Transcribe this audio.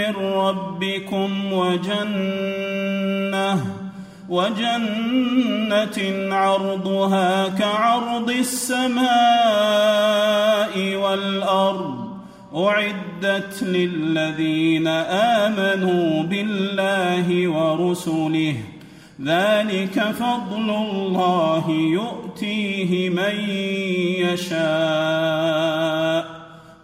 ربكم وجنة وجنة عرضها كعرض السماء والأرض. أعدت للذين آمنوا بالله ورسله. ذلك فضل الله يؤتيه من يشاء.